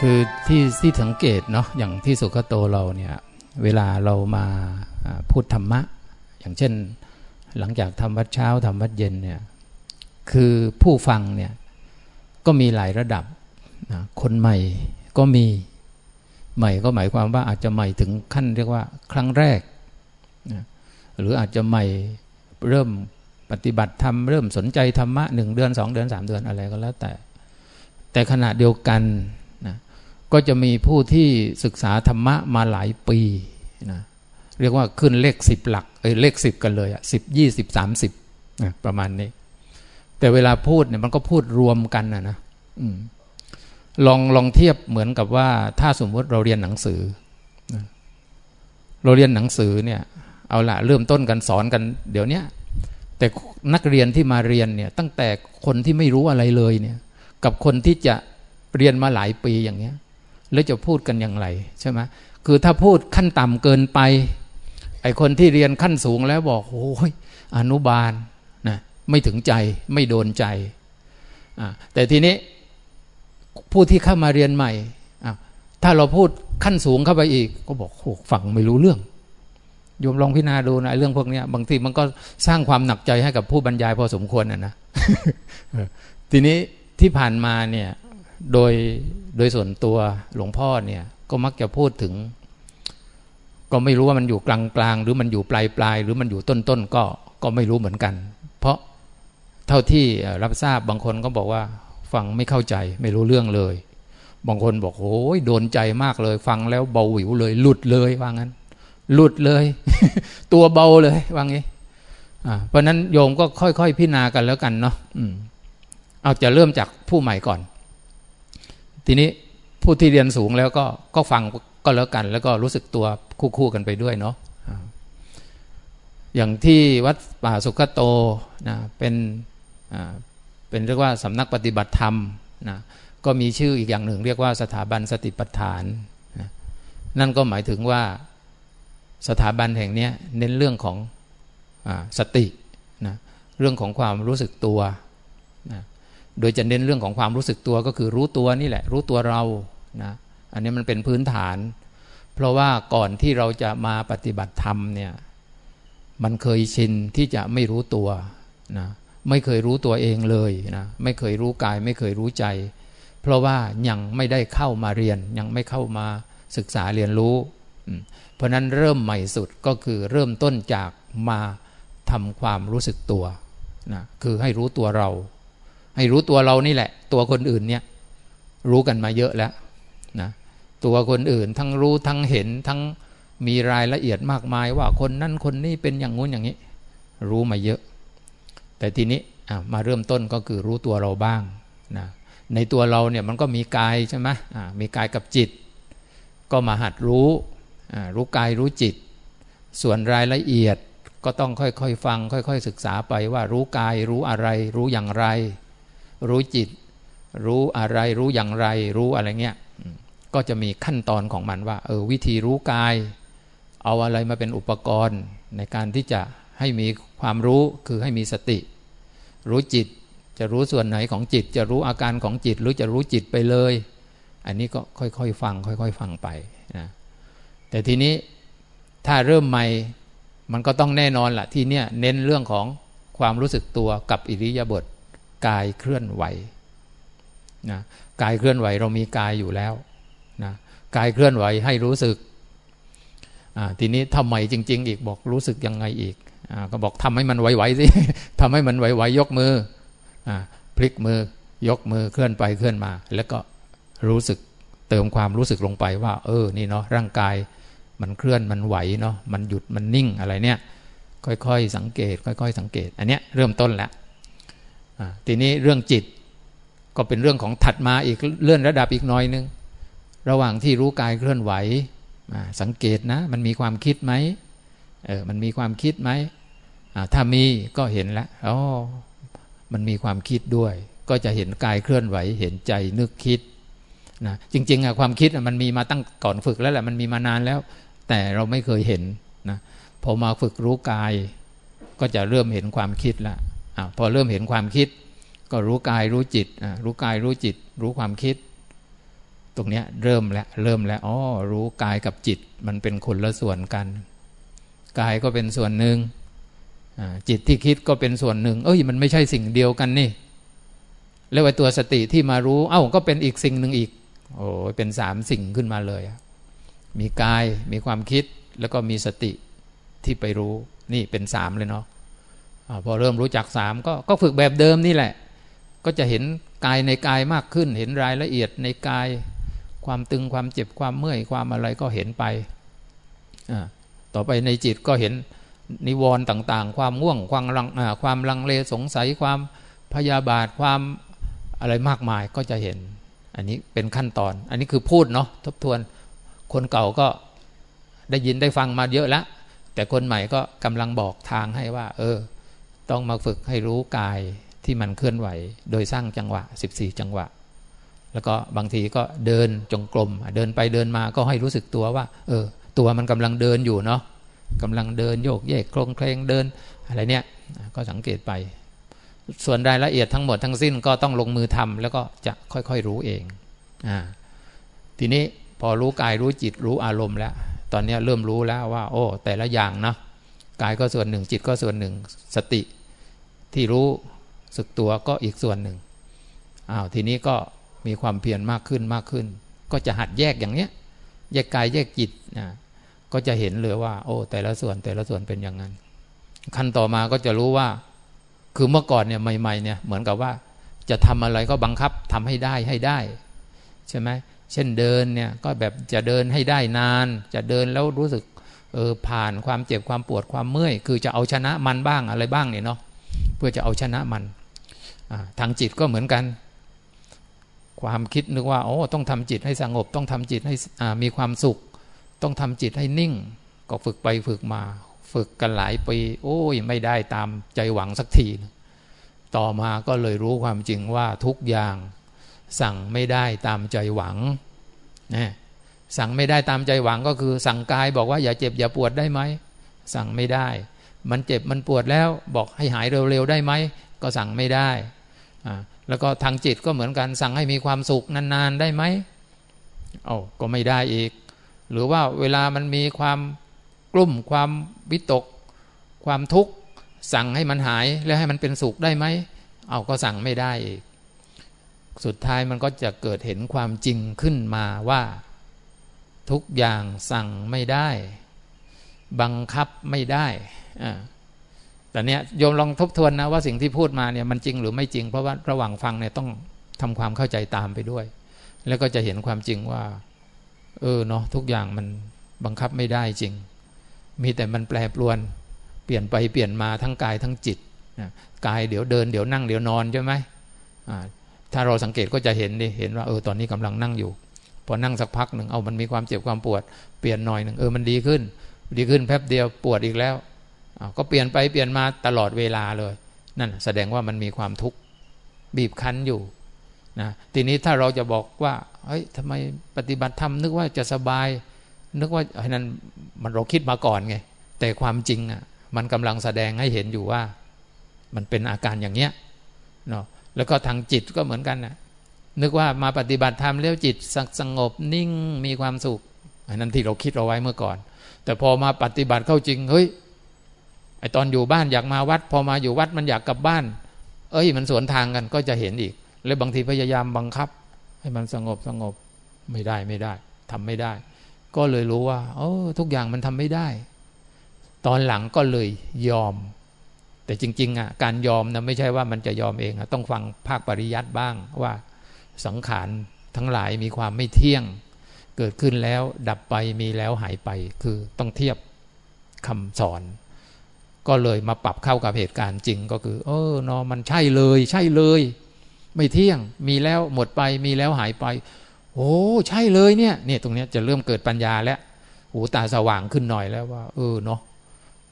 คือที่ที่สังเกตเนาะอย่างที่สุขโตเราเนี่ยเวลาเรามาพูดธรรมะ อย่างเช่น หลังจากทำวัดเช้าทำวัดเย็นเนี่ยคือผู้ฟังเนี่ยก็มีหลายระดับนะคนใหม่ก็มีใหม่ก็หมายความว่าอาจจะใหม่ถึงขั้นเรียกว่าครั้งแรกนะหรืออาจจะใหม่เริ่มปฏิบัติธรรมเริ่มสนใจธรรมะหนึ่งเดือนสองเดือนสามเดือนอะไรก็แล้วแต่ แต่ขณะเดียวกัน ก็จะมีผู้ที่ศึกษาธรรมะมาหลายปีนะเรียกว่าขึ้นเลขสิบหลักเอ้ยเลขสิบกันเลยอะสิบยี่สิบสามสิบนะประมาณนี้ แต่เวลาพูดเนี่ยมันก็พูดรวมกันนะนะลองลองเทียบเหมือนกับว่า ถ้าสมมติเราเรียนหนังสือ เราเรียนหนังสือเนี่ย เอาละเริ่มต้นกันสอนกัน เดี๋ยวนี้แต่นักเรียนที่มาเรียนเนี่ย ตั้งแต่คนที่ไม่รู้อะไรเลยเนี่ย กับคนที่จะเรียนมาหลายปีอย่างเงี้ย แล้วจะพูดกันอย่างไรใช่ไหมคือถ้าพูดขั้นต่ำเกินไป ไอคนที่เรียนขั้นสูงแล้วบอกโอ้ยอนุบาลนะไม่ถึงใจไม่โดนใจ แต่ทีนี้ผู้ที่เข้ามาเรียนใหม่ ถ้าเราพูดขั้นสูงเข้าไปอีก ก็บอกโอ้ฟังไม่รู้เรื่องโยมลองพิจารณาดูนะเรื่องพวกนี้บางทีมันก็สร้างความหนักใจให้กับผู้บรรยายพอสมควรนะนะทีนี้ที่ผ่านมาเนี่ย โดยโดยส่วนตัวหลวงพ่อเนี่ย ก็มักจะพูดถึง ก็ไม่รู้ว่ามันอยู่กลางกลางหรือมันอยู่ปลายปลายหรือมันอยู่ต้นต้นก็ก็ไม่รู้เหมือนกัน เพราะเท่าที่รับทราบบางคนก็บอกว่า ฟังไม่เข้าใจไม่รู้เรื่องเลย บางคนบอกโอ้ยโดนใจมากเลย ฟังแล้วเบาหวิวเลย หลุดเลยว่างั้น หลุดเลย ตัวเบาเลยว่างี้เพราะนั้นโยมก็ค่อยๆพิจารณากันแล้วกันเนาะเอาจะเริ่มจากผู้ใหม่ก่อน ทีนี้ผู้ที่เรียนสูงแล้วก็ก็ฟังก็แล้วกัน แล้วก็รู้สึกตัวคู่ๆกันไปด้วยเนาะอย่างที่วัดป่าสุขโตนะเป็นเป็นเรียกว่าสำนักปฏิบัติธรรมนะก็มีชื่ออีกอย่างหนึ่ง เรียกว่าสถาบันสติปัฏฐานนะนั่นก็หมายถึงว่าสถาบันแห่งนี้เน้นเรื่องของอสตินะเรื่องของความรู้สึกตัวนะ โดยจะเน้นเรื่องของความรู้สึกตัวก็คือรู้ตัวนี่แหละ รู้ตัวเรานะอันนี้มันเป็นพื้นฐาน เพราะว่าก่อนที่เราจะมาปฏิบัติธรรมเนี่ยมันเคยชินที่จะไม่รู้ตัวนะไม่เคยรู้ตัวเองเลยนะไม่เคยรู้กาย ไม่เคยรู้ใจ เพราะว่ายังไม่ได้เข้ามาเรียน ยังไม่เข้ามาศึกษาเรียนรู้ เพราะนั้นเริ่มใหม่สุดก็คือเริ่มต้นจากมาทำความรู้สึกตัวนะคือให้รู้ตัวเรา ให้รู้ตัวเรานี่แหละ ตัวคนอื่นเนี่ย รู้กันมาเยอะแล้วนะตัวคนอื่นทั้งรู้ทั้งเห็นทั้งมีรายละเอียดมากมายว่าคนนั้นคนนี้เป็นอย่างงู้นอย่างนี้ รู้มาเยอะ แต่ทีนี้มาเริ่มต้นก็คือรู้ตัวเราบ้างนะในตัวเราเนี่ยมันก็มีกายใช่ไหมมีกายกับจิต ก็มาหัดรู้รู้กายรู้จิต ส่วนรายละเอียดก็ต้องค่อยๆ ฟัง ค่อย ๆ ศึกษาไปว่ารู้กายรู้อะไร รู้อย่างไร รู้จิต รู้อะไรรู้อย่างไร รู้อะไรเงี้ยก็จะมีขั้นตอนของมันว่า เออวิธีรู้กาย เอาอะไรมาเป็นอุปกรณ์ในการที่จะให้มีความรู้คือให้มีสติ รู้จิตจะรู้ส่วนไหนของจิต จะรู้อาการของจิต หรือจะรู้จิตไปเลย อันนี้ก็ค่อยๆฟัง ค่อย ๆ ฟังไปนะแต่ทีนี้ถ้าเริ่มใหม่มันก็ต้องแน่นอนละ่ะที่เนี้ยเน้นเรื่องของความรู้สึกตัวกับอิริยาบถ กายเคลื่อนไหวนะกายเคลื่อนไหวเรามีกายอยู่แล้วนะกายเคลื่อนไหวให้รู้สึกทีนี้ทำไมจริง ๆ อีกบอกรู้สึกยังไงอีกอก็บอกทำให้มันไหวๆสิทำให้มันไหวๆยกมืออพลิกมือยกมือเคลื่อนไปเคลื่อนมา แล้วก็รู้สึกเติมความรู้สึกลงไปว่า เออนี่เนาะร่างกายมันเคลื่อนมันไหวเนาะมันหยุดมันนิ่งอะไรเนี่ย ค่อยๆสังเกต ค่อย ๆ สังเกต อันเนี้ยเริ่มต้นแล้ว ทีนี้เรื่องจิตก็เป็นเรื่องของถัดมาอีกเลื่อนระดับอีกน้อยนึง ระหว่างที่รู้กายเคลื่อนไหว สังเกตนะ มันมีความคิดไหมเออมันมีความคิดไหมถ้ามีก็เห็นแล้วอ๋อมันมีความคิดด้วย ก็จะเห็นกายเคลื่อนไหว เห็นใจนึกคิดนะจริงๆอะความคิดมันมีมาตั้งก่อนฝึกแล้วแหละมันมีมานานแล้ว แต่เราไม่เคยเห็นนะพอมาฝึกรู้กาย ก็จะเริ่มเห็นความคิดละ อพอเริ่มเห็นความคิด ก็รู้กายรู้จิตรู้กายรู้จิต รู้ความคิด ตรงเนี้ยเริ่มแล้วเริ่มแล้วอ๋อรู้กายกับจิต มันเป็นคนละส่วนกัน กายก็เป็นส่วนหนึ่งจิตที่คิดก็เป็นส่วนหนึ่ง เอ้ยมันไม่ใช่สิ่งเดียวกันนี่ แล้วไอ้ตัวสติที่มารู้ เอ้าก็เป็นอีกสิ่งหนึ่งอีก โอ้เป็นสามสิ่งขึ้นมาเลยมีกายมีความคิดแล้วก็มีสติที่ไปรู้นี่เป็นสามเลยเนาะ อพอเริ่มรู้จักสามก็ก็ฝึกแบบเดิมนี่แหละ ก็จะเห็นกายในกายมากขึ้น เห็นรายละเอียดในกาย ความตึงความเจ็บความเมื่อยความอะไรก็เห็นไป ต่อไปในจิตก็เห็นนิวรณ์ต่างๆ ความง่วงความลังความลังเลสงสัยความพยาบาทความอะไรมากมายก็จะเห็น อันนี้เป็นขั้นตอน อันนี้คือพูดเนาะทบทวนคนเก่าก็ได้ยินได้ฟังมาเยอะแล้วแต่คนใหม่ก็กำลังบอกทางให้ว่า เออ ต้องมาฝึกให้รู้กายที่มันเคลื่อนไหว โดยสร้างจังหวะ 14 จังหวะ แล้วก็บางทีก็เดินจงกรมเดินไปเดินมาก็ให้รู้สึกตัวว่า เออ ตัวมันกำลังเดินอยู่เนาะกำลังเดินโยกเยกโครงเพลงเดินอะไรเนี่ย ก็สังเกตไป ส่วนรายละเอียดทั้งหมดทั้งสิ้นก็ต้องลงมือทำแล้วก็จะค่อยๆรู้เองอ่าทีนี้พอรู้กายรู้จิตรู้อารมณ์แล้ว ตอนนี้เริ่มรู้แล้วว่า โอ้ แต่ละอย่างนะกายก็ส่วนหนึ่งจิตก็ส่วนหนึ่ง สติ ที่รู้สึกตัวก็อีกส่วนหนึ่งอ้าวทีนี้ก็มีความเพียรมากขึ้นมากขึ้น ก็จะหัดแยกอย่างเนี้ย แยกกายแยกจิตนะก็จะเห็นเลยว่า โอ้ แต่ละส่วนแต่ละส่วนเป็นอย่างนั้น ขั้นต่อมาก็จะรู้ว่า คือเมื่อก่อนเนี่ยใหม่ ๆ เนี่ยเหมือนกับว่าจะทำอะไรก็บังคับทำให้ได้ให้ได้ ใช่ไหมเช่นเดินเนี่ยก็แบบจะเดินให้ได้นาน จะเดินแล้วรู้สึกเออผ่านความเจ็บความปวดความเมื่อย คือจะเอาชนะมันบ้างอะไรบ้างเนี่ยเนาะ เพื่อจะเอาชนะมันทางจิตก็เหมือนกัน ความคิดนึกว่าโอ้ต้องทำจิตให้สงบ ต้องทำจิตให้มีความสุข ต้องทำจิตให้นิ่ง ก็ฝึกไปฝึกมา ฝึกกันหลายปีโอ้ยไม่ได้ตามใจหวังสักที ต่อมาก็เลยรู้ความจริงว่าทุกอย่างสั่งไม่ได้ตามใจหวังนะสั่งไม่ได้ตามใจหวังก็คือ สั่งกายบอกว่าอย่าเจ็บอย่าปวดได้ไหม สั่งไม่ได้ มันเจ็บมันปวดแล้วบอกให้หายเร็วๆได้ไหมก็สั่งไม่ได้ แล้วก็ทางจิตก็เหมือนกันสั่งให้มีความสุขนานๆได้ไหมโอ้ก็ไม่ได้อีก หรือว่าเวลามันมีความกลุ่มความวิตก ความทุกข์สั่งให้มันหายแล้วให้มันเป็นสุขได้ไหมเอาก็สั่งไม่ได้อีก สุดท้ายมันก็จะเกิดเห็นความจริงขึ้นมาว่า ทุกอย่างสั่งไม่ได้ บังคับไม่ได้ แต่เนี้ยโยมลองทบทวนนะว่าสิ่งที่พูดมาเนี่ยมันจริงหรือไม่จริง เพราะว่าระหว่างฟังเนี่ยต้องทำความเข้าใจตามไปด้วย แล้วก็จะเห็นความจริงว่า เออเนาะทุกอย่างมันบังคับไม่ได้จริง มีแต่มันแปรปรวน เปลี่ยนไปเปลี่ยนมาทั้งกายทั้งจิตกายเดี๋ยวเดินเดี๋ยวนั่งเดี๋ยวนอนใช่ไหมถ้าเราสังเกตก็จะเห็นดิเห็นว่าเออตอนนี้กำลังนั่งอยู่พอนั่งสักพักหนึ่งเอามันมีความเจ็บความปวด เปลี่ยนหน่อยหนึ่งเออมันดีขึ้น ดีขึ้นแป๊บเดียวปวดอีกแล้ว ก็เปลี่ยนไปเปลี่ยนมาตลอดเวลาเลย นั่นแสดงว่ามันมีความทุกข์บีบคั้นอยู่นะทีนี้ถ้าเราจะบอกว่าเฮ้ยทำไมปฏิบัติธรรมนึกว่าจะสบาย นึกว่าไอ้นั้นมันเราคิดมาก่อนไง แต่ความจริงอะมันกำลังแสดงให้เห็นอยู่ว่า มันเป็นอาการอย่างเนี้ยเนาะแล้วก็ทางจิตก็เหมือนกันนะนึกว่ามาปฏิบัติธรรมแล้วจิตสงบนิ่งมีความสุขอันนั้นที่เราคิดเอาไว้เมื่อก่อน แต่พอมาปฏิบัติเข้าจริงเฮ้ย ไอตอนอยู่บ้านอยากมาวัด พอมาอยู่วัดมันอยากกลับบ้าน เอ้ย มันสวนทางกันก็จะเห็นอีก แล้วบางทีพยายามบังคับ ให้มันสงบสงบไม่ได้ไม่ได้ทำไม่ได้ ก็เลยรู้ว่า โอ้ทุกอย่างมันทำไม่ได้ ตอนหลังก็เลยยอม แต่จริง ๆอะการยอมนะไม่ใช่ว่ามันจะยอมเองอะต้องฟังภาคปริยัติบ้างว่าสังขารทั้งหลายมีความไม่เที่ยง เกิดขึ้นแล้วดับไปมีแล้วหายไป คือต้องเทียบคำสอน ก็เลยมาปรับเข้ากับเหตุการณ์จริงก็คือ เออเนาะมันใช่เลย ใช่เลย ไม่เที่ยงมีแล้วหมดไปมีแล้วหายไป โอ้ใช่เลยเนี่ยเนี่ยตรงเนี้ยจะเริ่มเกิดปัญญาแล้วหูตาสว่างขึ้นหน่อยแล้วว่า เออเนาะ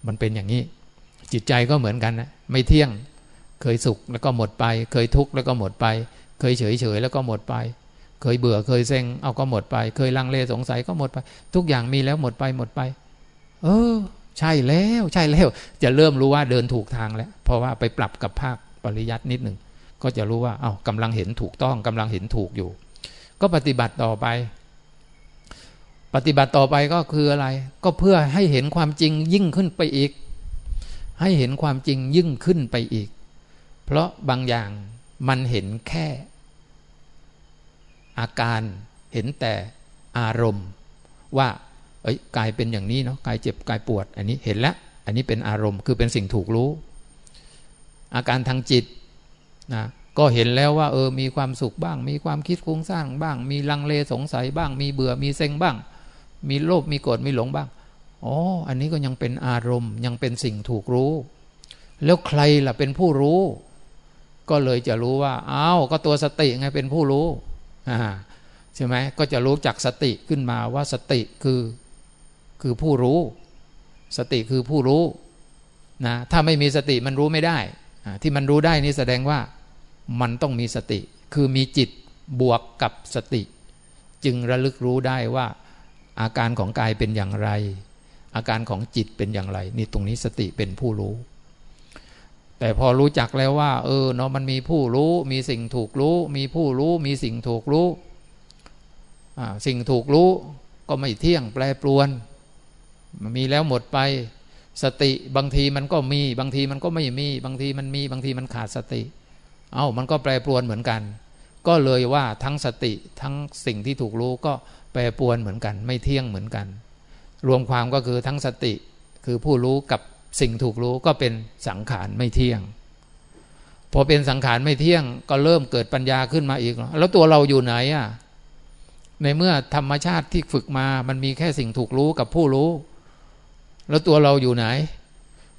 มันเป็นอย่างนี้ จิตใจก็เหมือนกันนะไม่เที่ยงเคยสุขแล้วก็หมดไป เคยทุกข์แล้วก็หมดไป เคยเฉยเฉยแล้วก็หมดไป เคยเบื่อเคยเซ็งเอาก็หมดไป เคยลังเลสงสัยก็หมดไป ทุกอย่างมีแล้วหมดไปหมดไป เออ ใช่แล้วใช่แล้ว จะเริ่มรู้ว่าเดินถูกทางแล้ว เพราะว่าไปปรับกับภาคปริยัตินิดหนึ่งก็จะรู้ว่าเอา้ากำลังเห็นถูกต้องกำลังเห็นถูกอยู่ ก็ปฏิบัติต่อไป ปฏิบัติต่อไปก็คืออะไร ก็เพื่อให้เห็นความจริงยิ่งขึ้นไปอีก ให้เห็นความจริงยิ่งขึ้นไปอีก เพราะบางอย่างมันเห็นแค่ อาการเห็นแต่อารมณ์ว่า เอ้ยกายเป็นอย่างนี้เนาะกายเจ็บกายปวด อันนี้เห็นแล้วอันนี้เป็นอารมณ์คือเป็นสิ่งถูกรู้ อาการทางจิตนะก็เห็นแล้วว่า เออมีความสุขบ้าง มีความคิดคุ้งสร้างบ้าง มีลังเลสงสัยบ้าง มีเบื่อมีเซ็งบ้าง มีโลภมีโกรธมีหลงบ้างอ๋ออันนี้ก็ยังเป็นอารมณ์ ยังเป็นสิ่งถูกรู้ แล้วใครล่ะเป็นผู้รู้ ก็เลยจะรู้ว่าอ้าวก็ตัวสติไงเป็นผู้รู้อ่าใช่ไหมก็จะรู้จักสติขึ้นมาว่าสติคือ คือผู้รู้ สติคือผู้รู้นะถ้าไม่มีสติมันรู้ไม่ได้ ที่มันรู้ได้นี่แสดงว่ามันต้องมีสติ คือมีจิตบวกกับสติ จึงระลึกรู้ได้ว่า อาการของกายเป็นอย่างไร อาการของจิตเป็นอย่างไร นี่ตรงนี้สติเป็นผู้รู้ แต่พอรู้จักแล้วว่า เออเนาะมันมีผู้รู้ มีสิ่งถูกรู้ มีผู้รู้ มีสิ่งถูกรู้ สิ่งถูกรู้ก็ไม่เที่ยงแปรปรวน มีแล้วหมดไป สติบางทีมันก็มี บางทีมันก็ไม่มี บางทีมันมี บางทีมันขาดสติ เอา้ามันก็แปรปรวนเหมือนกัน ก็เลยว่าทั้งสติทั้งสิ่งที่ถูกรู้ก็แปรปรวนเหมือนกัน ไม่เที่ยงเหมือนกัน รวมความก็คือทั้งสติคือผู้รู้กับสิ่งถูกรู้ก็เป็นสังขารไม่เที่ยง พอเป็นสังขารไม่เที่ยง ก็เริ่มเกิดปัญญาขึ้นมาอีก แล้วตัวเราอยู่ไหนอะในเมื่อธรรมชาติที่ฝึกมามันมีแค่สิ่งถูกรู้กับผู้รู้ แล้วตัวเราอยู่ไหน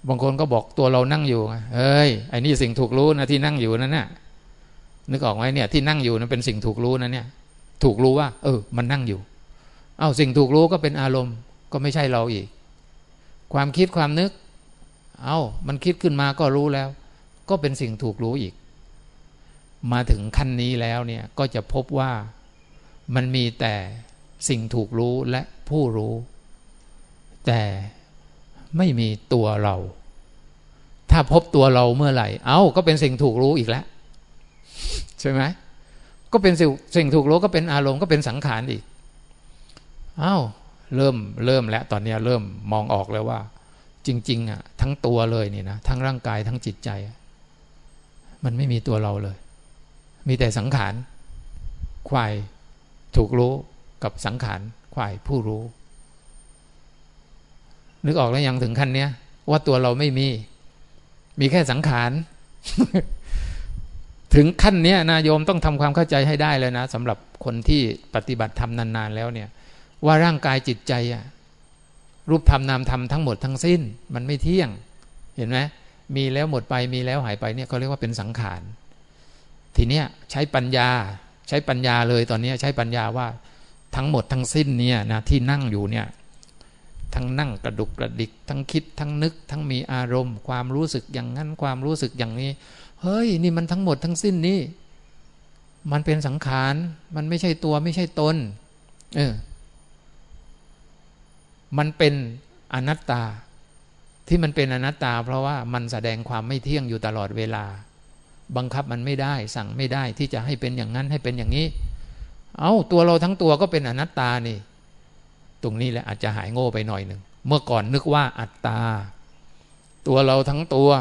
บางคนก็บอกตัวเรานั่งอยู่เฮ้ยไอ้นี่สิ่งถูกรู้นะที่นั่งอยู่นั่นน่ะนึกออกไหมเนี่ยที่นั่งอยู่นั้นเป็นสิ่งถูกรู้นะเนี่ย ถูกรู้ว่า เออ มันนั่งอยู่ เอา้าสิ่งถูกรู้ก็เป็นอารมณ์ก็ไม่ใช่เราอีก ความคิดความนึก เอ้ามันคิดขึ้นมาก็รู้แล้ว ก็เป็นสิ่งถูกรู้อีก มาถึงขั้นนี้แล้วเนี่ยก็จะพบว่ามันมีแต่สิ่งถูกรู้และผู้รู้ แต่ ไม่มีตัวเรา ถ้าพบตัวเราเมื่อไหร่ เอา้าก็เป็นสิ่งถูกรู้อีกแล้ว ใช่ไหมก็เป็นสิ่งสิ่งถูกรู้ก็เป็นอารมณ์ก็เป็นสังขารอีกเอา้าเริ่มเริ่มแล้วตอนนี้เริ่มมองออกแล้วว่า จริง ๆ อะ ทั้งตัวเลยนี่นะทั้งร่างกายทั้งจิตใจ มันไม่มีตัวเราเลย มีแต่สังขารควายถูกรู้กับสังขารควายผู้รู้ นึกออกแล้วยังถึงขั้นเนี้ยว่าตัวเราไม่มี มีแค่สังขาร ถึงขั้นเนี้ยนะโยมต้องทำความเข้าใจให้ได้เลยนะสำหรับคนที่ปฏิบัติธรรมนานๆแล้วเนี่ย ว่าร่างกายจิตใจอะรูปธรรมนามธรรมทั้งหมดทั้งสิ้น มันไม่เที่ยง เห็นไหมมีแล้วหมดไปมีแล้วหายไปเนี่ยเขาเรียกว่าเป็นสังขาร ทีเนี้ยใช้ปัญญาใช้ปัญญาเลยตอนนี้ใช้ปัญญาว่าทั้งหมดทั้งสิ้นเนี่ยนะที่นั่งอยู่เนี่ย ทั้งนั่งกระดุกกระดิก ทั้งคิดทั้งนึก ทั้งมีอารมณ์ ความรู้สึกอย่างนั้นความรู้สึกอย่างนี้ เฮ้ย นี่มันทั้งหมดทั้งสิ้นนี่ มันเป็นสังขาร มันไม่ใช่ตัวไม่ใช่ตน เออ มันเป็นอนัตตา ที่มันเป็นอนัตตา เพราะว่ามันแสดงความไม่เที่ยงอยู่ตลอดเวลา บังคับมันไม่ได้ สั่งไม่ได้ที่จะให้เป็นอย่างนั้นให้เป็นอย่างนี้ เอา้าตัวเราทั้งตัวก็เป็นอนัตตานี่ ตรงนี้แหละอาจจะหายโง่ไปหน่อยหนึ่ง เมื่อก่อนนึกว่าอัตตา ตัวเราทั้งตัว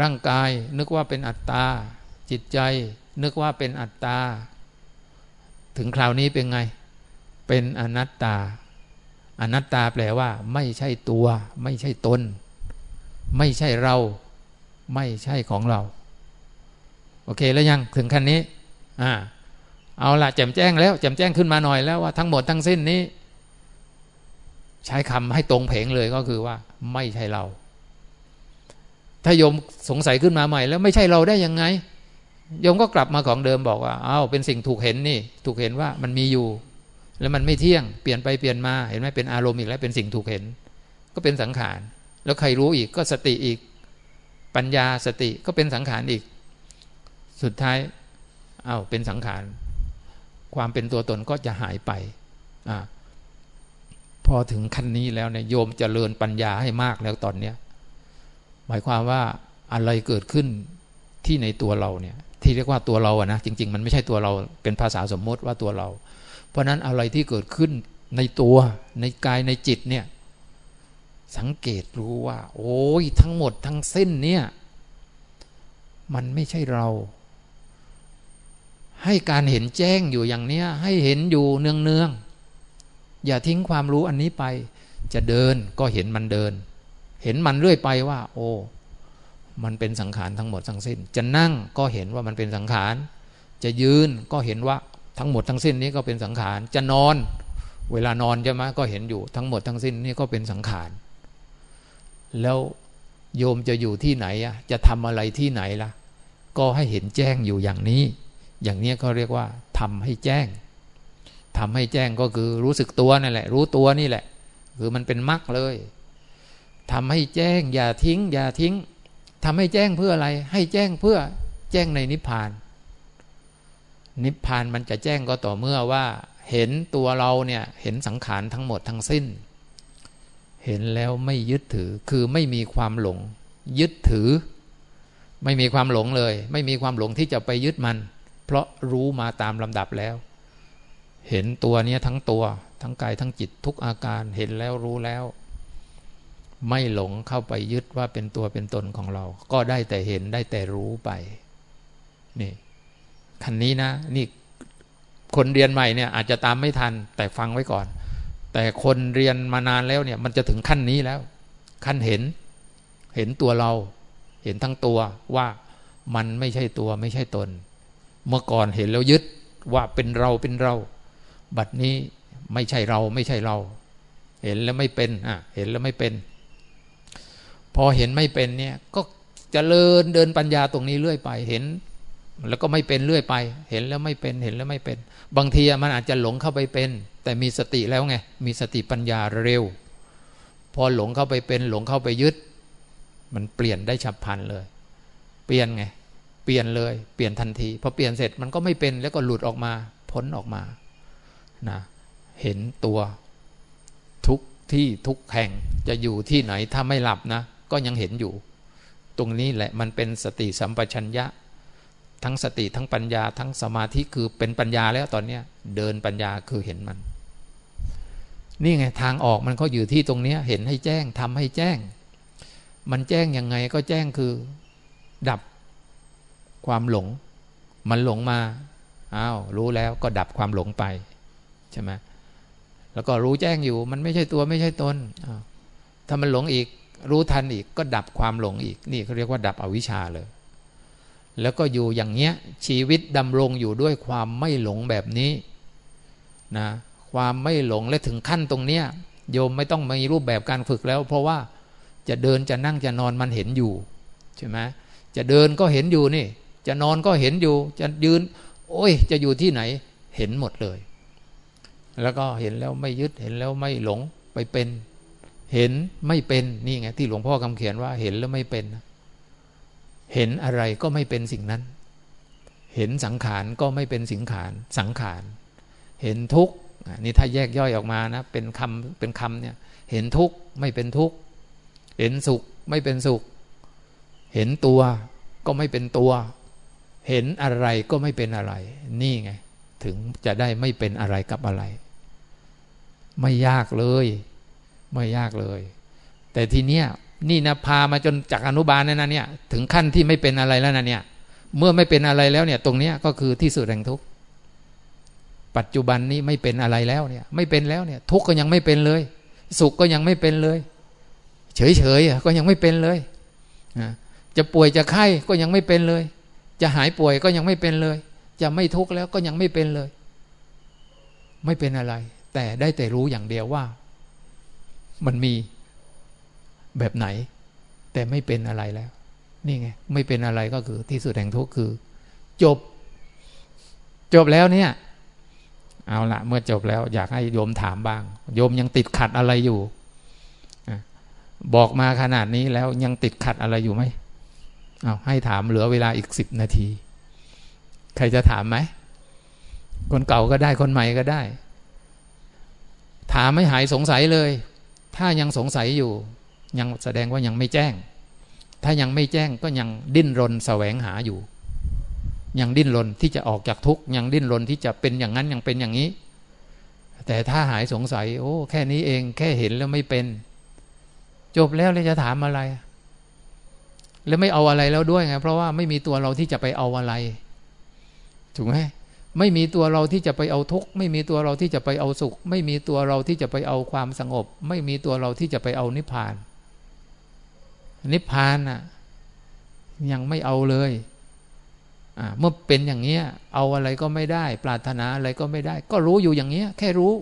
ร่างกายนึกว่าเป็นอัตตา จิตใจ นึกว่าเป็นอัตตา ถึงคราวนี้เป็นไง เป็นอนัตตา อนัตตาแปลว่า ไม่ใช่ตัว ไม่ใช่ตน ไม่ใช่เรา ไม่ใช่ของเรา โอเคแล้วยังถึงขั้นนี้ อ่าเอาละแจ่มแจ้งแล้วแจ่มแจ้งขึ้นมาหน่อยแล้วว่าทั้งหมดทั้งสิ้นนี้ ใช้คำให้ตรงเพงเลยก็คือว่า ไม่ใช่เรา ถ้าโยมสงสัยขึ้นมาใหม่ แล้วไม่ใช่เราได้ยังไงโยมก็กลับมาของเดิมบอกว่าอ้าวเป็นสิ่งถูกเห็นนี่ ถูกเห็นว่ามันมีอยู่ แล้วมันไม่เที่ยงเปลี่ยนไปเปลี่ยนมาเห็นไหมเป็นอารมณ์อีกแล้วเป็นสิ่งถูกเห็น ก็เป็นสังขาร แล้วใครรู้อีกก็สติอีก ปัญญาสติก็เป็นสังขารอีก สุดท้ายอา้าวเป็นสังขาร ความเป็นตัวตนก็จะหายไปอ่า พอถึงขั้นนี้แล้วเนี่ยโยมจเจริญปัญญาให้มากแล้วตอนเนี้ยหมายความว่าอะไรเกิดขึ้นที่ในตัวเราเนี่ย ที่เรียกว่าตัวเราอะนะจริง ๆ มันไม่ใช่ตัวเราเป็นภาษาสมมติว่าตัวเรา เพราะนั้นอะไรที่เกิดขึ้นในตัวในกายในจิตเนี่ย สังเกตรู้ว่า โอ้ยทั้งหมดทั้งสิ้นเนี่ย มันไม่ใช่เรา ให้การเห็นแจ้งอยู่อย่างเนี้ย ให้เห็นอยู่เนืองๆ อย่าทิ้งความรู้อันนี้ไป จะเดินก็เห็นมันเดิน เห็นมันเรื่อยไปว่า โอ้ มันเป็นสังขารทั้งหมดทั้งสิ้น จะนั่งก็เห็นว่ามันเป็นสังขาร จะยืนก็เห็นว่าทั้งหมดทั้งสิ้นนี้ก็เป็นสังขาร จะนอน เวลานอนใช่ไหมก็เห็นอยู่ทั้งหมดทั้งสิ้นนี้ก็เป็นสังขาร แล้วโยมจะอยู่ที่ไหนอะจะทำอะไรที่ไหนล่ะ ก็ให้เห็นแจ้งอยู่อย่างนี้ อย่างนี้ก็เรียกว่าทำให้แจ้ง ทำให้แจ้งก็คือรู้สึกตัวนั่นแหละ รู้ตัวนี่แหละ คือมันเป็นมรรคเลยทำให้แจ้งอย่าทิ้ง อย่าทิ้งทำให้แจ้งเพื่ออะไร ให้แจ้งเพื่อแจ้งในนิพพาน นิพพานมันจะแจ้งก็ต่อเมื่อว่า เห็นตัวเราเนี่ยเห็นสังขารทั้งหมดทั้งสิ้น เห็นแล้วไม่ยึดถือคือไม่มีความหลง ยึดถือ ไม่มีความหลงเลย ไม่มีความหลงที่จะไปยึดมัน เพราะรู้มาตามลำดับแล้ว เห็นตัวนี้ทั้งตัวทั้งกายทั้งจิตทุกอาการเห็นแล้วรู้แล้ว ไม่หลงเข้าไปยึดว่าเป็นตัวเป็นตนของเรา ก็ได้แต่เห็นได้แต่รู้ไปนี่คันนี้นะ นี่คนเรียนใหม่เนี่ยอาจจะตามไม่ทันแต่ฟังไว้ก่อน แต่คนเรียนมานานแล้วเนี่ย มันจะถึงขั้นนี้แล้ว ขั้นเห็น เห็นตัวเรา เห็นทั้งตัวว่ามันไม่ใช่ตัวไม่ใช่ตน เมื่อก่อนเห็นแล้วยึดว่าเป็นเราเป็นเรา บัดนี้ไม่ใช่เราไม่ใช่เรา เห็นแล้วไม่เป็นอะเห็นแล้วไม่เป็น พอเห็นไม่เป็นเนี่ยก็จเจริญเดินปัญญาตรงนี้เรื่อยไปเห็น แล้วก็ไม่เป็นเรื่อยไป เห็นแล้วไม่เป็นเห็นแล้วไม่เป็น บางทีมันอาจจะหลงเข้าไปเป็น แต่มีสติแล้วไงมีสติปัญญาเร็ว พอหลงเข้าไปเป็น หลงเข้าไปยึด มันเปลี่ยนได้ฉับพลันเลย เปลี่ยนไงเปลี่ยนเลย เปลี่ยนทันทีพอเปลี่ยนเสร็จมันก็ไม่เป็นแล้วก็หลุดออกมาพ้นออกมา นะเห็นตัวทุกที่ทุกแห่งจะอยู่ที่ไหนถ้าไม่หลับนะ ก็ยังเห็นอยู่ ตรงนี้แหละมันเป็นสติสัมปชัญญะ ทั้งสติทั้งปัญญา ทั้งสมาธิคือเป็นปัญญาแล้วตอนเนี้ยเดินปัญญาคือเห็นมัน นี่ไงทางออกมันก็อยู่ที่ตรงเนี้ยเห็นให้แจ้งทำให้แจ้ง มันแจ้งยังไงก็แจ้งคือดับความหลง มันหลงมาอ้าวรู้แล้วก็ดับความหลงไป ใช่ไหมแล้วก็รู้แจ้งอยู่ มันไม่ใช่ตัวไม่ใช่ตนถ้ามันหลงอีก รู้ทันอีกก็ดับความหลงอีก นี่เขาเรียกว่าดับอวิชชาเลย แล้วก็อยู่อย่างเงี้ยชีวิตดำรงอยู่ด้วยความไม่หลงแบบนี้นะความไม่หลงและถึงขั้นตรงเนี้ยโยมไม่ต้องมีรูปแบบการฝึกแล้ว เพราะว่าจะเดินจะนั่งจะนอนมันเห็นอยู่ใช่ไหมจะเดินก็เห็นอยู่นี่ จะนอนก็เห็นอยู่ จะยืน โอ้ย จะอยู่ที่ไหนเห็นหมดเลย แล้วก็เห็นแล้วไม่ยึดเห็นแล้วไม่หลงไปเป็น เห็นไม่เป็นนี่ไงที่หลวงพ่อคำเขียนว่าเห็นแล้วไม่เป็น เห็นอะไรก็ไม่เป็นสิ่งนั้น เห็นสังขารก็ไม่เป็นสิงขารสังขาร เห็นทุกข์นี่ถ้าแยกย่อยออกมานะเป็นคำเป็นคำเนี่ยเห็นทุกข์ไม่เป็นทุกข์เห็นสุขไม่เป็นสุข เห็นตัวก็ไม่เป็นตัว เห็นอะไรก็ไม่เป็นอะไร นี่ไง ถึงจะได้ไม่เป็นอะไรกับอะไร ไม่ยากเลย ไม่ยากเลย แต่ทีเนี้ยนี่นะพามาจนจากอนุบาลนั่นนะเนี่ยถึงขั้นที่ไม่เป็นอะไรแล้วนะเนี่ยเมื่อไม่เป็นอะไรแล้วเนี่ย ตรงเนี้ยก็คือที่สุดแห่งทุกข์ปัจจุบันนี้ไม่เป็นอะไรแล้วเนี่ย ไม่เป็นแล้วเนี่ย ทุกข์ก็ยังไม่เป็นเลย สุขก็ยังไม่เป็นเลย เฉยเฉยก็ยังไม่เป็นเลยจะป่วยจะไข้ก็ยังไม่เป็นเลย จะหายป่วยก็ยังไม่เป็นเลย จะไม่ทุกข์แล้วก็ยังไม่เป็นเลย ไม่เป็นอะไร แต่ได้แต่รู้อย่างเดียวว่า มันมีแบบไหน แต่ไม่เป็นอะไรแล้ว นี่ไง ไม่เป็นอะไรก็คือที่สุดแห่งทุกข์คือ จบ จบแล้วเนี่ย เอาละเมื่อจบแล้ว อยากให้โยมถามบ้าง โยมยังติดขัดอะไรอยู่บอกมาขนาดนี้แล้วยังติดขัดอะไรอยู่ไหมเอาให้ถามเหลือเวลาอีกสิบนาที ใครจะถามไหม คนเก่าก็ได้คนใหม่ก็ได้ ถามไม่หายสงสัยเลย ถ้ายังสงสัยอยู่ ยังแสดงว่ายังไม่แจ้ง ถ้ายังไม่แจ้งก็ยังดิ้นรนแสวงหาอยู่ ยังดิ้นรนที่จะออกจากทุกข์ยังดิ้นรนที่จะเป็นอย่างนั้นยังเป็นอย่างนี้ แต่ถ้าหายสงสัย โอ้ แค่นี้เองแค่เห็นแล้วไม่เป็น จบแล้วเลยจะถามอะไรแล้วไม่เอาอะไรแล้วด้วยไงเพราะว่าไม่มีตัวเราที่จะไปเอาอะไร ถูกไหมไม่มีตัวเราที่จะไปเอาทุกข์ไม่มีตัวเราที่จะไปเอาสุข ไม่มีตัวเราที่จะไปเอาความสงบ ไม่มีตัวเราที่จะไปเอานิพพาน นิพพานน่ะ ยังไม่เอาเลยเมื่อเป็นอย่างเนี้ย เอาอะไรก็ไม่ได้ ปรารถนาอะไรก็ไม่ได้ ก็รู้อยู่อย่างเนี้ย แค่รู้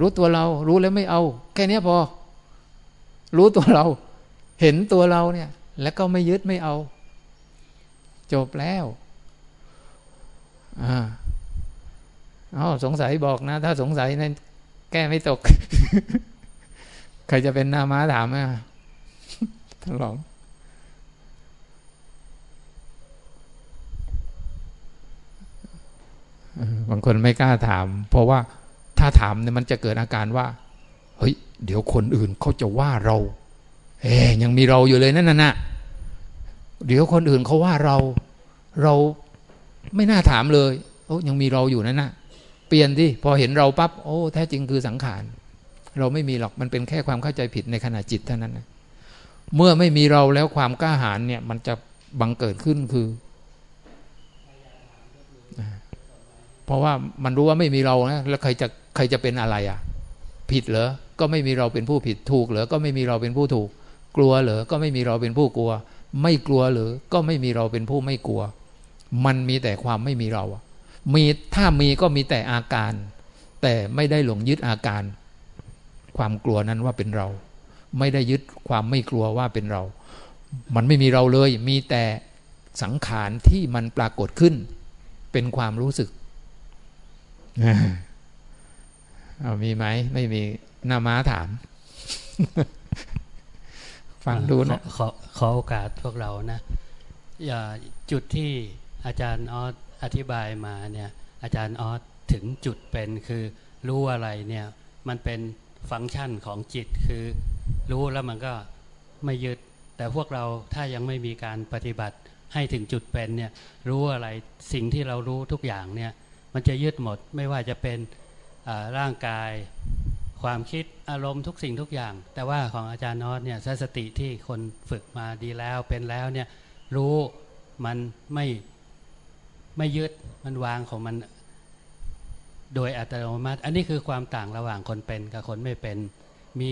รู้ตัวเรา รู้แล้วไม่เอา แค่นี้พอ รู้ตัวเรา เห็นตัวเราเนี่ย แล้วก็ไม่ยึดไม่เอา จบแล้ว อ๋อสงสัยบอกนะ ถ้าสงสัยนั้นแก้ไม่ตก ใครจะเป็นนามาถามอะท่านหลองบางคนไม่กล้าถาม เพราะว่าถ้าถามเนี่ยมันจะเกิดอาการว่า เฮ้ย เดี๋ยวคนอื่นเขาจะว่าเรา เอ๊ยังมีเราอยู่เลยนั่นน่ะเดี๋ยวคนอื่นเขาว่าเรา เรา ไม่น่าถามเลยโอ้ยังมีเราอยู่นั่นน่ะเปลี่ยนดิพอเห็นเราปั๊บโอ้แท้จริงคือสังขาร เราไม่มีหรอกมันเป็นแค่ความเข้าใจผิดในขณะจิตเท่านั้นนะเมื่อไม่มีเราแล้วความกล้าหาญเนี่ย มันจะบังเกิดขึ้นคือ เพราะว่ามันรู้ว่าไม่มีเรานะแล้วใครจะใครจะเป็นอะไรอะ ผิดเหรอก็ไม่มีเราเป็นผู้ผิดถูกเหรอก็ไม่มีเราเป็นผู้ถูก กลัวเหรอก็ไม่มีเราเป็นผู้กลัว ไม่กลัวเหรอก็ไม่มีเราเป็นผู้ไม่กลัว มันมีแต่ความไม่มีเรา มีถ้ามีก็มีแต่อาการ แต่ไม่ได้หลงยึดอาการ ความกลัวนั้นว่าเป็นเรา ไม่ได้ยึดความไม่กลัวว่าเป็นเรา มันไม่มีเราเลย มีแต่สังขารที่มันปรากฏขึ้น เป็นความรู้สึกเอามีไหมไม่มีนามาถาม ฟังดูนะขอขอโอกาสพวกเรานะอย่าจุดที่ อาจารย์ออสอธิบายมาเนี่ยอาจารย์ออสถึงจุดเป็นคือรู้อะไรเนี่ยมันเป็นฟังก์ชันของจิตคือรู้แล้วมันก็ไม่ยึด แต่พวกเราถ้ายังไม่มีการปฏิบัติให้ถึงจุดเป็นเนี่ยรู้อะไรสิ่งที่เรารู้ทุกอย่างเนี่ยมันจะยึดหมดไม่ว่าจะเป็นร่างกายความคิดอารมณ์ทุกสิ่งทุกอย่าง แต่ว่าของอาจารย์นอตเนี่ยสติที่คนฝึกมาดีแล้วเป็นแล้วเนี่ยรู้มันไม่ ไม่ยึดมันวางของมันโดยอัตโนมัติ อันนี้คือความต่างระหว่างคนเป็นกับคนไม่เป็น มี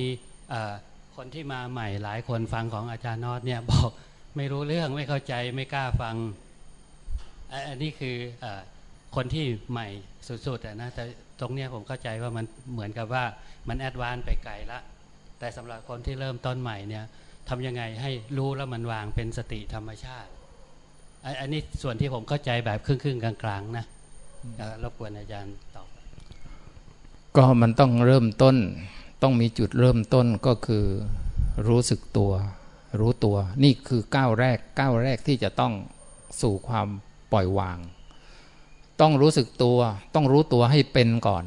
คนที่มาใหม่หลายคนฟังของอาจารย์นอตเนี่ยบอกไม่รู้เรื่องไม่เข้าใจไม่กล้าฟัง อันนี้คืออคนที่ใหม่สุดๆนะแต่ตรงเนี้ยผมเข้าใจว่ามันเหมือนกับว่ามันแอดวานไปไกลละ แต่สำหรับคนที่เริ่มต้นใหม่เนี่ยทำยังไงให้รู้แล้วมันวางเป็นสติธรรมชาติ อันนี้ส่วนที่ผมเข้าใจแบบครึ่งๆกลางๆนะรบกวนอาจารย์ตอบ ก็มันต้องเริ่มต้น ต้องมีจุดเริ่มต้นก็คือรู้สึกตัว รู้ตัว นี่คือก้าวแรกก้าวแรกที่จะต้องสู่ความปล่อยวาง ต้องรู้สึกตัว ต้องรู้ตัวให้เป็นก่อน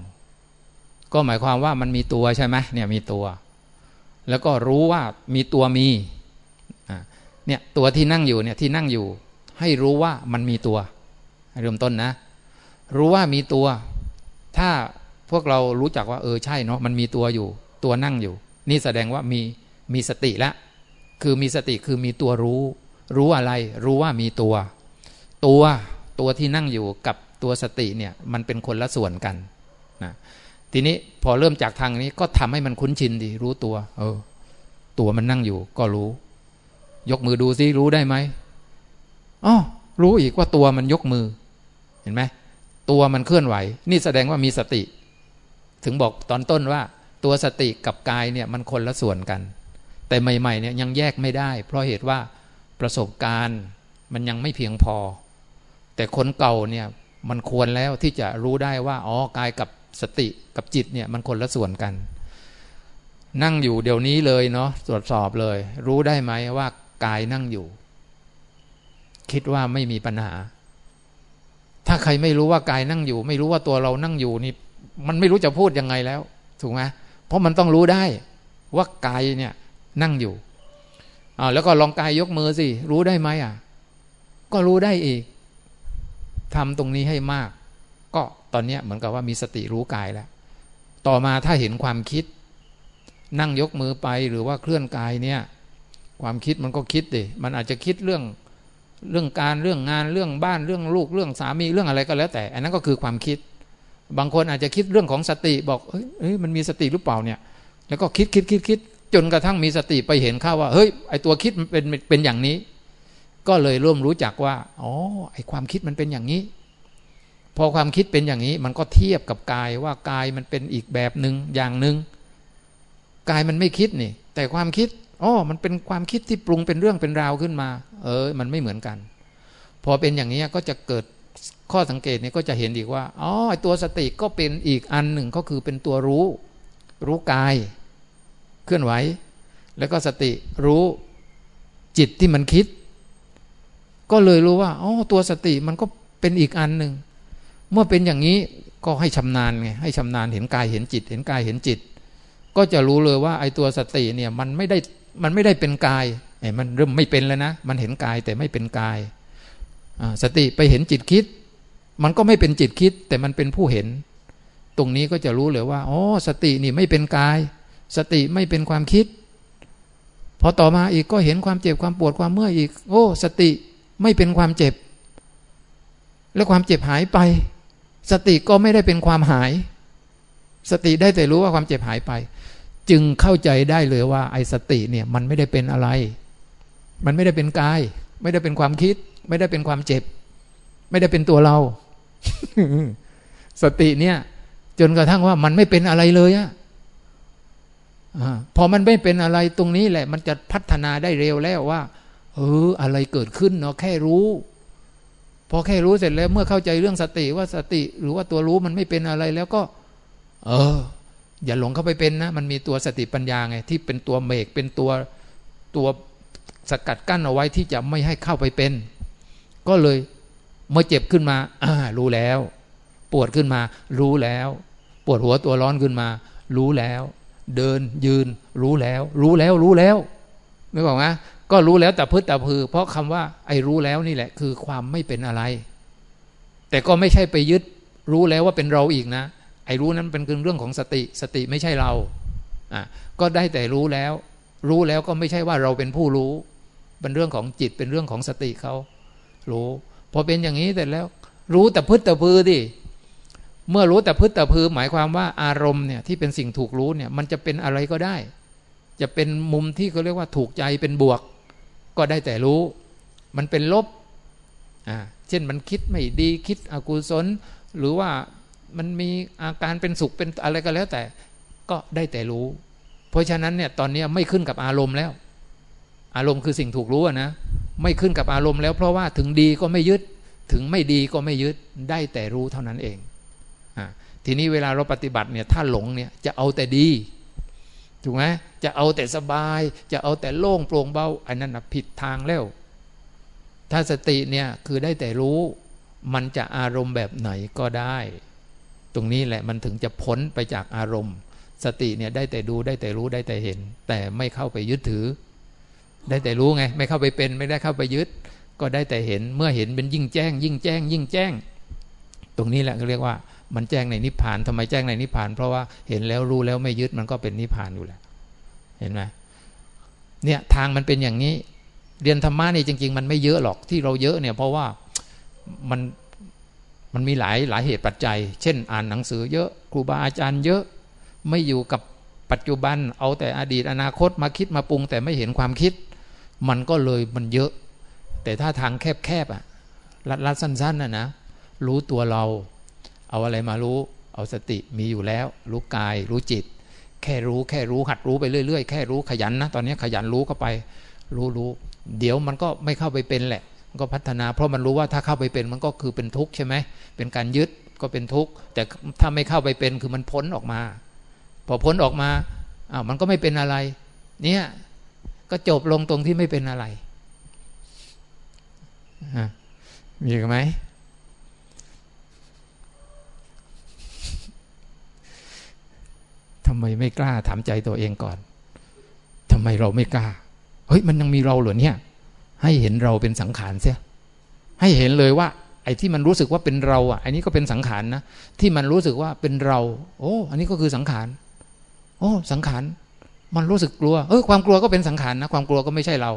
ก็หมายความว่ามันมีตัวใช่ไหมเนี่ยมีตัว แล้วก็รู้ว่ามีตัวมีเนี่ยตัวที่นั่งอยู่เนี่ยที่นั่งอยู่ ให้รู้ว่ามันมีตัวเริ่มต้นนะ รู้ว่ามีตัว ถ้าพวกเรารู้จักว่า เออใช่เนาะมันมีตัวอยู่ ตัวนั่งอยู่ นี่แสดงว่ามีมีสติแล้วคือมีสติคือมีตัวรู้ รู้อะไร รู้ว่ามีตัว ตัวตัวที่นั่งอยู่กับตัวสติเนี่ยมันเป็นคนละส่วนกันนะทีนี้พอเริ่มจากทางนี้ก็ทำให้มันคุ้นชินดีรู้ตัว เออ ตัวมันนั่งอยู่ ก็รู้ ยกมือดูซิรู้ได้ไหม อ๋อรู้อีกว่าตัวมันยกมือ เห็นไหมตัวมันเคลื่อนไหว นี่แสดงว่ามีสติ ถึงบอกตอนต้นว่า ตัวสติกับกายเนี่ยมันคนละส่วนกัน แต่ใหม่ๆเนี่ยยังแยกไม่ได้ เพราะเหตุว่าประสบการณ์มันยังไม่เพียงพอ แต่คนเก่าเนี่ยมันควรแล้วที่จะรู้ได้ว่าอ๋อกายกับสติกับจิตเนี่ยมันคนละส่วนกัน นั่งอยู่เดี๋ยวนี้เลยเนาะตรวจสอบเลย รู้ได้ไหมว่ากายนั่งอยู่ คิดว่าไม่มีปัญหา ถ้าใครไม่รู้ว่ากายนั่งอยู่ ไม่รู้ว่าตัวเรานั่งอยู่นี่ มันไม่รู้จะพูดยังไงแล้ว ถูกไหมเพราะมันต้องรู้ได้ ว่ากายเนี่ย นั่งอยู่อ่าแล้วก็ลองกายยกมือสิรู้ได้ไหมอะ ก็รู้ได้อีกทำตรงนี้ให้มาก ก็ตอนนี้เหมือนกับว่ามีสติรู้กายแล้ว ต่อมาถ้าเห็นความคิด นั่งยกมือไปหรือว่าเคลื่อนกายเนี่ย ความคิดมันก็คิดดิมันอาจจะคิดเรื่อง เรื่องการเรื่องงานเรื่องบ้านเรื่องลูกเรื่องสามีเรื่องอะไรก็แล้วแต่ อันนั้นก็คือความคิด บางคนอาจจะคิดเรื่องของสติบอกเฮ้ยมันมีสติหรือเปล่าเนี่ย แล้วก็คิดคิดคิดคิดจนกระทั่งมีสติไปเห็นข้าว่า เฮ้ยไอตัวคิดมันเป็นเป็นอย่างนี้ ก็เลยร่วมรู้จักว่าอ๋อไอความคิดมันเป็นอย่างนี้ พอความคิดเป็นอย่างนี้ มันก็เทียบกับกายว่ากายมันเป็นอีกแบบหนึ่งอย่างหนึ่งกายมันไม่คิดนี่ แต่ความคิด อ๋อมันเป็นความคิดที่ปรุงเป็นเรื่องเป็นราวขึ้นมา เออ มันไม่เหมือนกัน พอเป็นอย่างนี้ก็จะเกิดข้อสังเกตเนี้ก็จะเห็นอีกว่าอ๋อตัวสติก็เป็นอีกอันหนึ่งก็คือเป็นตัวรู้ รู้กาย เคลื่อนไหว แล้วก็สติรู้จิตที่มันคิด ก็เลยรู้ว่าอ๋อตัวสติมันก็เป็นอีกอันหนึ่งเมื่อเป็นอย่างนี้ก็ให้ชำนาญไงให้ชำนาญเห็นกายเห็นจิต เห็นกายเห็นจิต ก็จะรู้เลยว่าไอ้ตัวสติเนี่ยมันไม่ได้ มันไม่ได้เป็นกายไอ้มันเริ่มไม่เป็นแล้วนะ มันเห็นกายแต่ไม่เป็นกาย สติไปเห็นจิตคิด มันก็ไม่เป็นจิตคิด แต่มันเป็นผู้เห็น ตรงนี้ก็จะรู้เลยว่าอ๋อสตินี่ไม่เป็นกาย สติไม่เป็นความคิด พอต่อมาอีกก็เห็นความเจ็บความปวดความเมื่อยอีก โอ้ สติไม่เป็นความเจ็บ และความเจ็บหายไป สติก็ไม่ได้เป็นความหาย สติได้แต่รู้ว่าความเจ็บหายไป จึงเข้าใจได้เลยว่าไอ้สติเนี่ยมันไม่ได้เป็นอะไร มันไม่ได้เป็นกาย ไม่ได้เป็นความคิด ไม่ได้เป็นความเจ็บ ไม่ได้เป็นตัวเรา สติเนี่ย จนกระทั่งว่ามันไม่เป็นอะไรเลยอะพอมันไม่เป็นอะไรตรงนี้แหละ มันจะพัฒนาได้เร็วแล้วว่า เออ อะไรเกิดขึ้นเนาะแค่รู้ พอแค่รู้เสร็จแล้ว เมื่อเข้าใจเรื่องสติว่าสติ หรือว่าตัวรู้มันไม่เป็นอะไรแล้วก็ เออ อย่าหลงเข้าไปเป็นนะ มันมีตัวสติปัญญาไงที่เป็นตัวเมกเป็นตัวตัวสกัดกั้นเอาไว้ที่จะไม่ให้เข้าไปเป็น ก็เลยเมื่อเจ็บขึ้นมาอ่ารู้แล้ว ปวดขึ้นมา รู้แล้ว ปวดหัวตัวร้อนขึ้นมา รู้แล้ว เดินยืน รู้แล้ว รู้แล้วรู้แล้วนึกออกไหมก็รู้แล้วแต่พืชแต่พือ เพราะคำว่าไอ้รู้แล้วนี่แหละ คือความไม่เป็นอะไร แต่ก็ไม่ใช่ไปยึดรู้แล้วว่าเป็นเราอีกนะ ไอ้รู้นั้นเป็นเรื่องของสติสติไม่ใช่เราอะก็ได้แต่รู้แล้ว รู้แล้วก็ไม่ใช่ว่าเราเป็นผู้รู้ เป็นเรื่องของจิตเป็นเรื่องของสติเขารู้พอเป็นอย่างนี้แต่แล้ว รู้แต่พึแต่พือดิเมื่อรู้แต่พึแต่พือ หมายความว่าอารมณ์เนี่ยที่เป็นสิ่งถูกรู้เนี่ยมันจะเป็นอะไรก็ได้ จะเป็นมุมที่เขาเรียกว่าถูกใจเป็นบวก ก็ได้แต่รู้ มันเป็นลบอ่าเช่นมันคิดไม่ดีคิดอกุศล หรือว่า มันมีอาการเป็นสุขเป็นอะไรก็แล้วแต่ ก็ได้แต่รู้ เพราะฉะนั้นเนี่ยตอนนี้ไม่ขึ้นกับอารมณ์แล้ว อารมณ์คือสิ่งถูกรู้นะไม่ขึ้นกับอารมณ์แล้ว เพราะว่าถึงดีก็ไม่ยึด ถึงไม่ดีก็ไม่ยึดได้แต่รู้เท่านั้นเองอทีนี้เวลาเราปฏิบัติเนี่ยถ้าหลงเนี่ยจะเอาแต่ดีถูกไหมจะเอาแต่สบาย จะเอาแต่โล่งโปร่งเบาอันนั้นผิดทางแล้ว ถ้าสติเนี่ยคือได้แต่รู้ มันจะอารมณ์แบบไหนก็ได้ ตรงนี้แหละมันถึงจะพ้นไปจากอารมณ์ สติเนี่ยได้แต่ดูได้แต่รู้ได้แต่เห็น แต่ไม่เข้าไปยึดถือ ได้แต่รู้ไง ไม่เข้าไปเป็น ไม่ได้เข้าไปยึด ก็ได้แต่เห็นเมื่อเห็นเป็นยิ่งแจ้ง ยิ่งแจ้ง ยิ่งแจ้ง ตรงนี้แหละก็เรียกว่ามันแจ้งในนิพพานทำไมแจ้งในนิพพาน เพราะว่าเห็นแล้วรู้แล้วไม่ยึดมันก็เป็นนิพพานอยู่แล้วเห็นไหมเนี่ยทางมันเป็นอย่างนี้ เรียนธรรมะนี่จริง ๆ มันไม่เยอะหรอกที่เราเยอะเนี่ยเพราะว่ามัน มันมีหลายหลายเหตุปัจจัย เช่น อ่านหนังสือเยอะครูบาอาจารย์เยอะไม่อยู่กับปัจจุบันเอาแต่อดีตอนาคตมาคิดมาปรุง แต่ไม่เห็นความคิด มันก็เลยมันเยอะ แต่ถ้าทางแคบๆอะรัดรัดสั้นๆนะนะรู้ตัวเรา เอาอะไรมารู้ เอาสติมีอยู่แล้ว รู้กาย รู้จิต แค่รู้แค่รู้หัดรู้ไปเรื่อยๆ แค่รู้ขยันนะ ตอนนี้ขยันรู้เข้าไป รู้รู้เดี๋ยวมันก็ไม่เข้าไปเป็นแหละ ก็พัฒนา เพราะมันรู้ว่าถ้าเข้าไปเป็นมันก็คือเป็นทุกข์ใช่ไหมเป็นการยึดก็เป็นทุกข์แต่ถ้าไม่เข้าไปเป็นคือมันพ้นออกมา พอพ้นออกมาอ้าวมันก็ไม่เป็นอะไร เนี่ยก็จบลงตรงที่ไม่เป็นอะไรมีไหมทำไมไม่กล้าถามใจตัวเองก่อนทำไมเราไม่กล้า เฮ้ย มันยังมีเราเหรอเนี่ย ให้เห็นเราเป็นสังขารเสียให้เห็นเลยว่า ไอ้ที่มันรู้สึกว่าเป็นเราอะอันนี้ก็เป็นสังขารนะที่มันรู้สึกว่าเป็นเรา โอ้อันนี้ก็คือสังขารโอ้สังขารมันรู้สึกกลัวเออความกลัวก็เป็นสังขารนะความกลัวก็ไม่ใช่เรา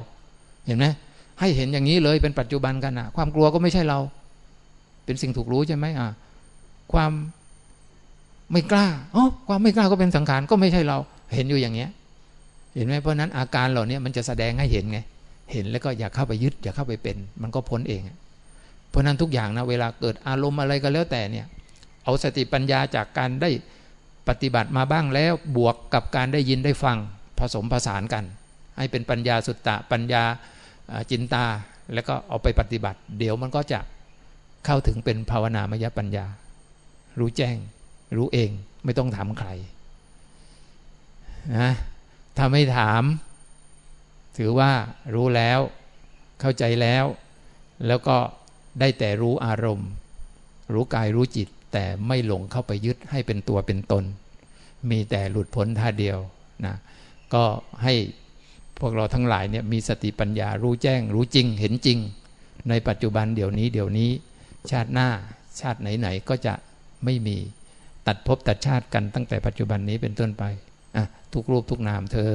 เห็นไหมให้เห็นอย่างนี้เลยเป็นปัจจุบันกันนะความกลัวก็ไม่ใช่เรา เป็นสิ่งถูกรู้ใช่ไหมอะความไม่กล้าอ๋อความไม่กล้าก็เป็นสังขารก็ไม่ใช่เรา เห็นอยู่อย่างเงี้ย เห็นไหมเพราะนั้นอาการเหล่านี้มันจะแสดงให้เห็นไง เห็นแล้วก็อย่าเข้าไปยึด อย่าเข้าไปเป็น มันก็พ้นเอง เพราะนั้นทุกอย่างนะเวลาเกิดอารมณ์อะไรก็แล้วแต่เนี่ย เอาสติปัญญาจากการได้ปฏิบัติมาบ้างแล้วบวกกับการได้ยินได้ฟังผสมผสานกัน ให้เป็นปัญญาสุตตะปัญญาจินตา แล้วก็เอาไปปฏิบัติ เดี๋ยวมันก็จะเข้าถึงเป็นภาวนามยปัญญา รู้แจ้ง รู้เองไม่ต้องถามใครนะถ้าไม่ถาม ถือว่ารู้แล้ว เข้าใจแล้ว แล้วก็ได้แต่รู้อารมณ์ รู้กายรู้จิต แต่ไม่หลงเข้าไปยึดให้เป็นตัวเป็นตน มีแต่หลุดพ้นท่าเดียวนะก็ให้พวกเราทั้งหลายเนี่ยมีสติปัญญารู้แจ้ง รู้จริงเห็นจริง ในปัจจุบันเดี๋ยวนี้เดี๋ยวนี้ ชาติหน้าชาติไหนๆก็จะไม่มีตัดภพตัดชาติกันตั้งแต่ปัจจุบันนี้เป็นต้นไป อะ ทุกรูปทุกนามเธอ